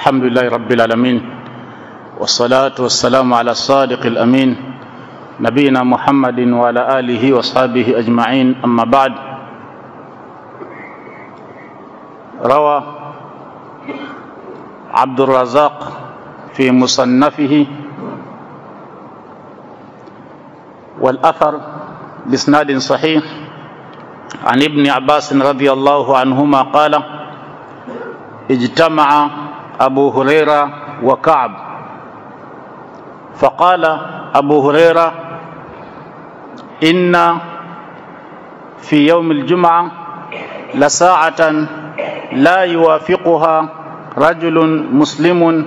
الحمد لله رب العالمين والصلاة والسلام على الصادق الأمين نبينا محمد وعلى آله وصحبه أجمعين أما بعد. روى عبد الرزاق في مصنفه والأثر بإسناد صحيح عن ابن عباس رضي الله عنهما قال اجتمع أبو هريرة وكعب فقال أبو هريرة إن في يوم الجمعة لساعة لا يوافقها رجل مسلم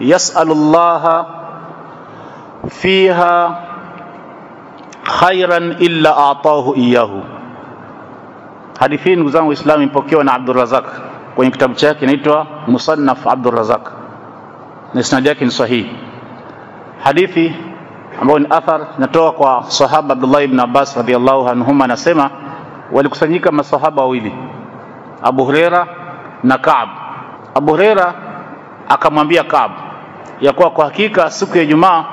يسأل الله فيها illa atahu iyahu. Hadithi hii ndugu zangu Waislamu imepokewa na Abdurrazak kwenye kitabu chake inaitwa Musannaf Abdurrazak na isnadi yake ni sahihi. Hadithi ambayo ni athar inatoka kwa sahaba Abdullah ibn Abbas radhiallahu anhuma, anasema walikusanyika masahaba wawili Abu Huraira na Kaab. Abu Huraira akamwambia Kaab ya kuwa kwa hakika siku ya Ijumaa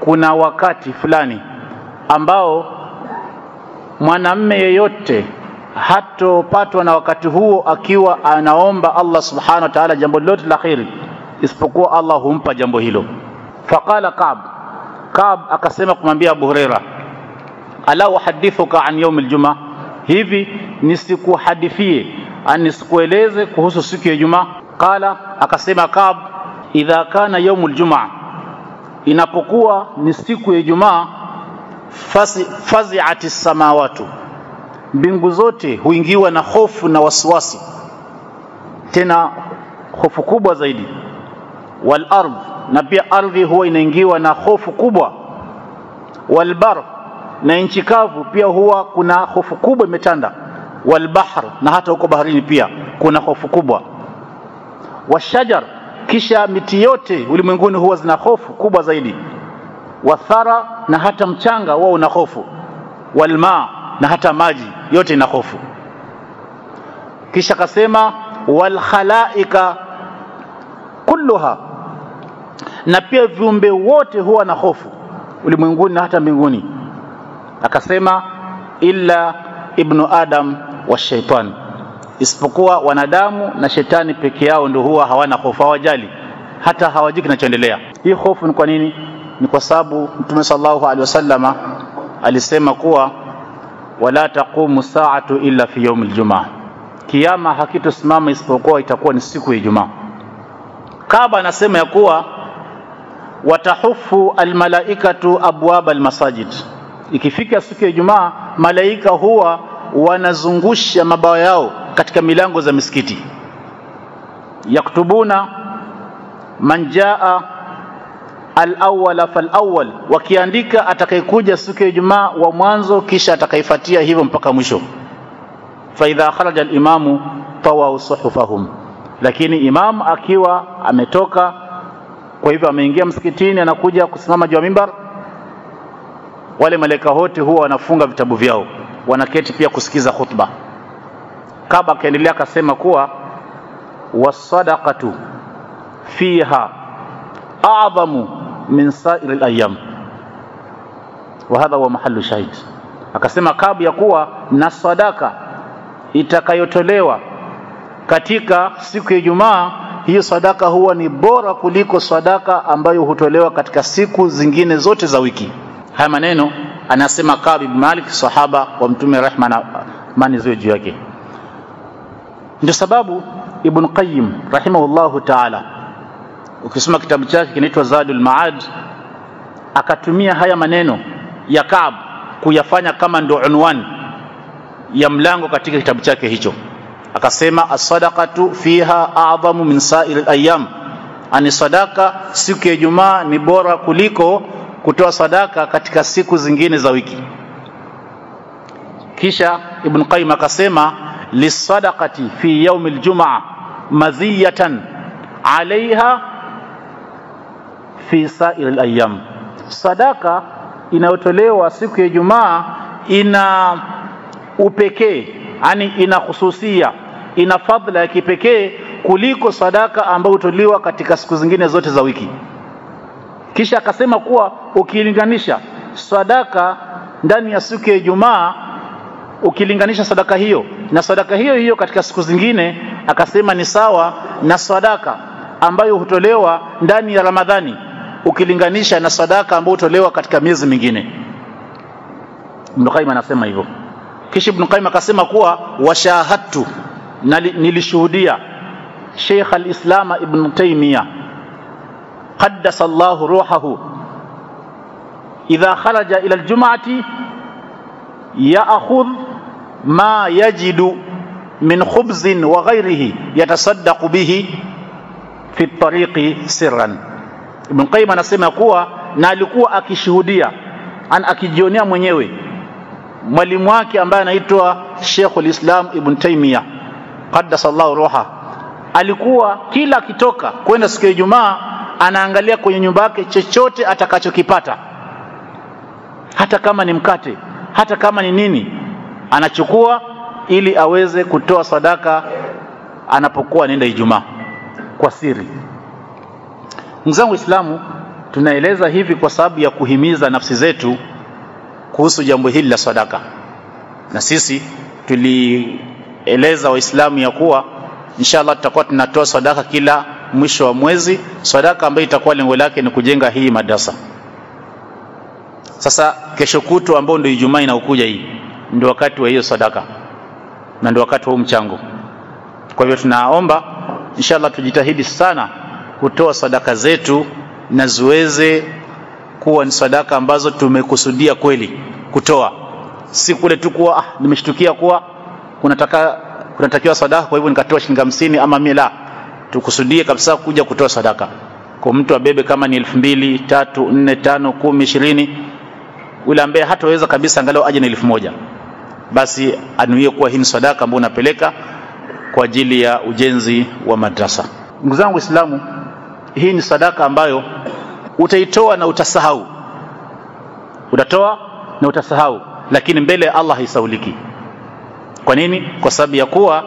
kuna wakati fulani ambao mwanamme yeyote hatopatwa na wakati huo akiwa anaomba Allah subhanahu wa ta'ala jambo lolote la kheri isipokuwa Allah humpa jambo hilo. Faqala Kaab, Kaab akasema kumwambia Abu Huraira, ala uhadithuka an yaum aljuma, hivi nisikuhadithie ani nisikueleze kuhusu siku ya Ijumaa? Qala, akasema Kaab, idha kana yaum aljuma, inapokuwa ni siku ya Ijumaa faziati samawatu, mbingu zote huingiwa na hofu na wasiwasi, tena hofu kubwa zaidi. Wal ardh, na pia ardhi huwa inaingiwa na hofu kubwa. Wal bar, na nchi kavu pia huwa kuna hofu kubwa imetanda. Wal bahr, na hata huko baharini pia kuna hofu kubwa. Washajar, kisha miti yote ulimwenguni huwa zina hofu kubwa zaidi wathara na hata mchanga huwa una hofu, walma na hata maji yote ina hofu. Kisha akasema walkhalaika kulluha, na pia viumbe wote huwa na hofu ulimwenguni na hata mbinguni. Akasema illa ibnu adam wa shaitani, isipokuwa wanadamu na shetani peke yao ndio huwa hawana hofu, hawajali hata hawajui kinachoendelea. Hii hofu ni kwa nini? ni kwa sababu Mtume sallallahu alaihi wasallama alisema kuwa wala taqumu saatu illa fi yaumi ljumaa, kiama hakitosimama isipokuwa itakuwa ni siku ya Ijumaa. Kaaba anasema ya kuwa watahufu almalaikatu abwaba almasajid, ikifika siku ya Ijumaa malaika huwa wanazungusha mabawa yao katika milango za misikiti, yaktubuna man jaa alawala falawal, wakiandika atakayekuja siku ya Ijumaa wa mwanzo, kisha atakayefuatia hivyo mpaka mwisho. Faidha kharaja alimamu tawau suhufahum, lakini imam akiwa ametoka, kwa hivyo ameingia msikitini, anakuja kusimama juu ya mimbar, wale malaika wote huwa wanafunga vitabu vyao, wanaketi pia kusikiza khutba. Kaba akaendelea akasema kuwa wasadaqatu fiha a'dhamu min sairi layam wa hadha huwa mahalu shahid. Akasema Kabu ya kuwa na sadaka itakayotolewa katika siku ya Ijumaa, hiyo sadaka huwa ni bora kuliko sadaka ambayo hutolewa katika siku zingine zote za wiki. Haya maneno anasema kabi bin Malik, sahaba wa Mtume, rehma na amani ziwe juu yake. Ndio sababu Ibn Qayyim rahimahullahu ta'ala ukisoma kitabu chake kinaitwa Zadul Maad akatumia haya maneno ya Kaab kuyafanya kama ndo unwani ya mlango katika kitabu chake hicho. Akasema as-sadaqatu fiha a'dhamu min sairi al-ayyam, ani sadaka siku ya Ijumaa ni bora kuliko kutoa sadaka katika siku zingine za wiki. Kisha Ibn Qayyim akasema lisadaqati fi yaumi ljumaa madhiyatan alaiha fi sairi layam, sadaka inayotolewa siku ya Ijumaa ina upekee, yani ina khususia, ina fadhila ya kipekee kuliko sadaka ambayo hutolewa katika siku zingine zote za wiki. Kisha akasema kuwa ukilinganisha sadaka ndani ya siku ya Ijumaa ukilinganisha sadaka hiyo na sadaka hiyo hiyo katika siku zingine akasema ni sawa na sadaka ambayo hutolewa ndani ya Ramadhani ukilinganisha na sadaka ambayo hutolewa katika miezi mingine Ibn Qayyim anasema hivyo kisha Ibn Qayyim akasema kuwa washahadtu nilishuhudia Sheikh al-Islam Ibn Taymiyyah qaddasa Allah ruhahu idha kharaja ila al-jum'ati ya'khudh ma yajidu min khubzin wa ghayrihi yatasaddaqu bihi fi tariqi sirran Ibn Qayyim anasema kuwa na alikuwa akishuhudia an akijionea mwenyewe mwalimu wake ambaye anaitwa Sheikh al-Islam Ibn Taymiyyah qaddasa Allah ruha alikuwa kila akitoka kwenda siku ya Ijumaa anaangalia kwenye nyumba yake chochote atakachokipata. Hata kama ni mkate hata kama ni nini anachukua ili aweze kutoa sadaka anapokuwa anaenda Ijumaa kwa siri ndugu zangu Waislamu tunaeleza hivi kwa sababu ya kuhimiza nafsi zetu kuhusu jambo hili la sadaka. Na sisi tulieleza waislamu ya kuwa inshallah tutakuwa tunatoa sadaka kila mwisho wa mwezi. Sadaka ambayo itakuwa lengo lake ni kujenga hii madrasa. Sasa kesho kutu ambao ndio Ijumaa inaokuja hii ndio wakati wa hiyo sadaka. Na ndio wakati wa mchango. Kwa hivyo tunaomba inshallah tujitahidi sana kutoa sadaka zetu na ziweze kuwa ni sadaka ambazo tumekusudia kweli kutoa. Si kule tu kuwa ah, nimeshtukia kuwa kunataka kunatakiwa sadaka kwa hivyo nikatoa shilingi hamsini ama mia la. Tukusudie kabisa kuja kutoa sadaka. Kwa mtu abebe kama ni elfu mbili tatu nne tano kumi ishirini yule ambaye hataweza kabisa angalau aje na elfu moja. Basi anuie kuwa hii ni sadaka ambayo unapeleka kwa ajili ya ujenzi wa madrasa. Ndugu zangu waislamu hii ni sadaka ambayo utaitoa na utasahau. Utatoa na utasahau lakini mbele ya Allah haisauliki. Kwa nini? Kwa sababu ya kuwa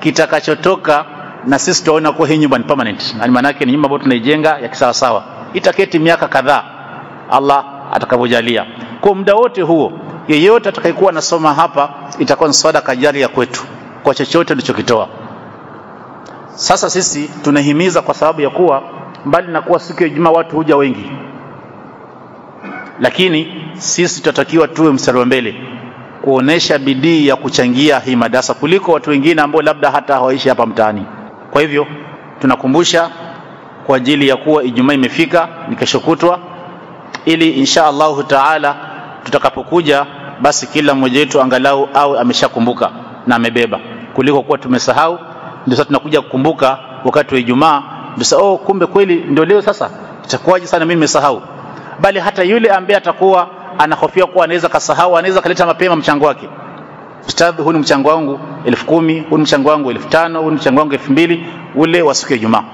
kitakachotoka na sisi tunaona kuwa hii nyumba ni permanent. Yani maana yake ni nyumba ambayo tunaijenga ya kisawa sawa itaketi miaka kadhaa Allah atakavyojalia kwa muda wote huo yeyote atakayekuwa nasoma hapa itakuwa ni sadaka jaria kwetu. Kwa chochote tulichokitoa sasa sisi tunahimiza kwa sababu ya kuwa mbali na kuwa siku ya Ijumaa watu huja wengi. Lakini sisi tutatakiwa tuwe mstari wa mbele kuonesha bidii ya kuchangia hii madarasa kuliko watu wengine ambao labda hata hawaishi hapa mtaani. Kwa hivyo tunakumbusha kwa ajili ya kuwa Ijumaa imefika ni kesho kutwa ili insha Allahu taala tutakapokuja basi kila mmoja wetu angalau awe ameshakumbuka na amebeba. Kuliko kuwa tumesahau ndio sasa tunakuja kukumbuka wakati wa Ijumaa ndio oh kumbe kweli ndio leo sasa? Itakuwaje sana mimi nimesahau? Bali hata yule ambaye atakuwa anahofia kuwa anaweza kasahau anaweza kaleta mapema mchango wake. Ustadhi huu ni mchango wangu elfu kumi huu ni mchango wangu elfu tano huu ni mchango wangu elfu mbili ule wa siku ya Ijumaa.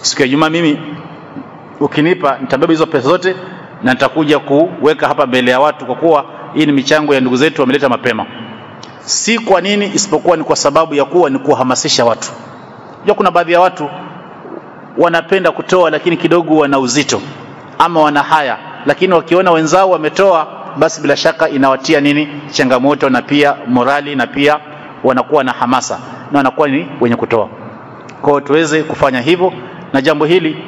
Siku ya Ijumaa mimi ukinipa nitabeba hizo pesa zote na nitakuja kuweka hapa mbele ya watu kwa kuwa hii ni michango ya ndugu zetu wameleta mapema. Si kwa nini isipokuwa ni kwa sababu ya kuwa ni kuhamasisha watu. Jua kuna baadhi ya watu wanapenda kutoa lakini kidogo wana uzito ama wana haya. Lakini wakiona wenzao wametoa basi bila shaka inawatia nini? Changamoto na pia morali na pia wanakuwa na hamasa na wanakuwa ni wenye kutoa. Kwao tuweze kufanya hivyo. Na jambo hili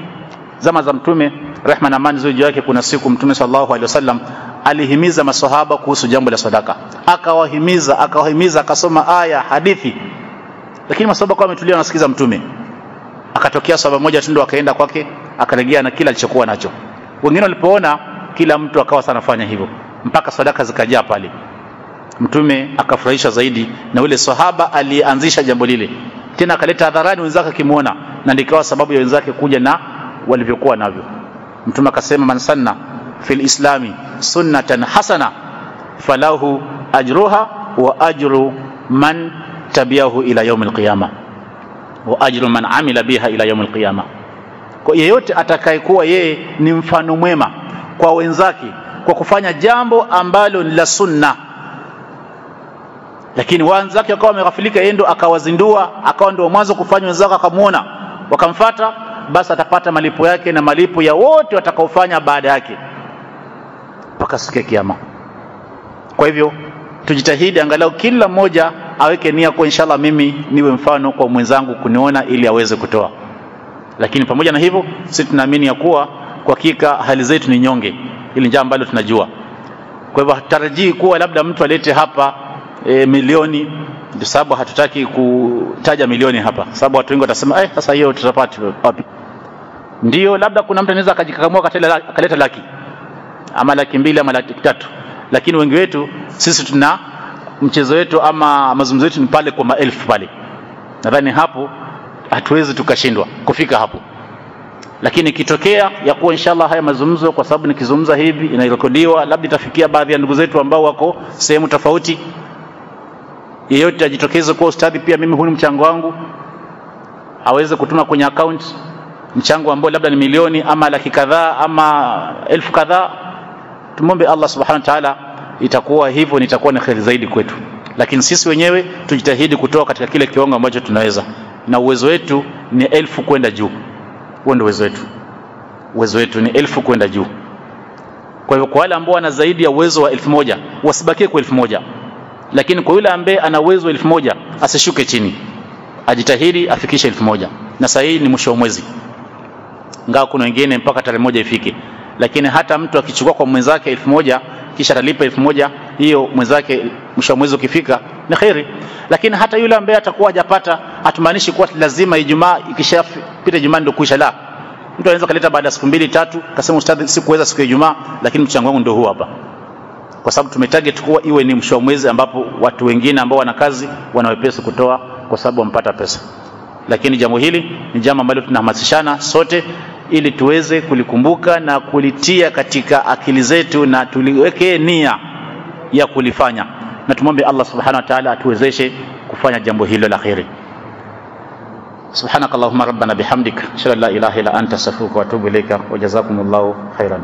zama za mtume rehma na amani juu yake. Kuna siku mtume sallallahu alaihi wasallam alihimiza maswahaba kuhusu jambo la sadaka. Akawahimiza akawahimiza akasoma aya hadithi. Lakini maswahaba kwa wametulia wanasikiza mtume akatokea sahaba moja tu ndo akaenda kwake akarejea na kila alichokuwa nacho. Wengine walipoona kila mtu akawa sanafanya hivyo. Mpaka sadaka zikajaa pale. Mtume akafurahisha zaidi na ule sahaba alianzisha jambo lile. Tena akaleta hadharani wenzake akimwona na ndikawa sababu ya wenzake kuja na walivyokuwa navyo. Mtume akasema man sanna fil islami sunnatan hasana falahu ajruha wa ajru man tabiahu ila yaumil qiyama wa ajru man amila biha ila yaumil qiyama. Kwa yeyote atakayekuwa yeye ni mfano mwema kwa wenzake kwa kufanya jambo ambalo ni la sunna. Lakini wenzake wakawa wameghafilika yeye ndo akawazindua akawa ndio mwanzo kufanya wenzake akamwona wakamfata basi atapata malipo yake na malipo ya wote watakaofanya baada yake mpaka siku ya kiyama. Kwa hivyo tujitahidi angalau kila mmoja aweke nia kwa inshallah mimi niwe mfano kwa mwenzangu kuniona ili aweze kutoa. Lakini pamoja na hivyo sisi tunaamini ya kuwa kwa hakika hali zetu ni nyonge. Ili njaa ambalo tunajua. Kwa hivyo hatutarajii kuwa labda mtu alete hapa e, milioni ndio sababu hatutaki kutaja milioni hapa. Sababu watu wengi watasema eh sasa hiyo tutapata wapi? Ndio labda kuna mtu anaweza akajikakamua akaleta laki ama laki mbili ama laki tatu. Lakini wengi wetu sisi tuna mchezo wetu ama mazungumzo yetu ni pale kwa maelfu pale. Nadhani hapo hatuwezi tukashindwa kufika hapo. Lakini ikitokea ya kuwa inshallah haya mazungumzo kwa sababu nikizungumza hivi inarekodiwa labda itafikia baadhi ya ndugu zetu ambao wako sehemu tofauti. Yeyote ajitokeze kuwa ustadhi pia mimi huu ni mchango wangu aweze kutuma kwenye account mchango ambao labda ni milioni ama laki kadhaa ama elfu kadhaa. Tumombe Allah subhanahu wa ta'ala itakuwa hivyo nitakuwa ni kheri zaidi kwetu. Lakini sisi wenyewe tujitahidi kutoa katika kile kiwango ambacho tunaweza. Na uwezo wetu ni elfu kwenda juu. Huo ndio uwezo wetu. Uwezo wetu ni elfu kwenda juu. Kwa hivyo kwa wale ambao wana zaidi ya uwezo wa elfu moja wasibakie kwa elfu moja. Lakini kwa yule ambaye ana uwezo wa elfu moja asishuke chini. Ajitahidi afikishe elfu moja. Na saa hii ni mwisho wa mwezi. Ingawa kuna wengine mpaka tarehe moja ifike. Lakini hata mtu akichukua kwa mwenzake elfu moja kisha atalipa elfu moja hiyo mwenzake mwisho wa mwezi ukifika ni kheri. Lakini hata yule ambaye atakuwa hajapata hatumaanishi kuwa lazima ijumaa ikishapita ijumaa ndio kuisha la. Mtu anaweza kaleta baada ya siku mbili tatu kasema ustadhi sikuweza siku ya ijumaa lakini mchango wangu ndio huu hapa. Kwa sababu tumetarget kuwa iwe ni mwisho wa mwezi ambapo watu wengine ambao wana kazi wana wepesi kutoa kwa sababu wamepata pesa. Lakini jambo hili ni jambo ambalo tunahamasishana sote ili tuweze kulikumbuka na kulitia katika akili zetu na tuliwekee nia ya kulifanya, na tumwombe Allah subhanahu wa ta'ala atuwezeshe kufanya jambo hilo la kheri. Subhanakallahumma rabbana bihamdika ashhadu an la ilaha illa anta astaghfiruka wa atubu ilaika wa jazakumullahu khairan.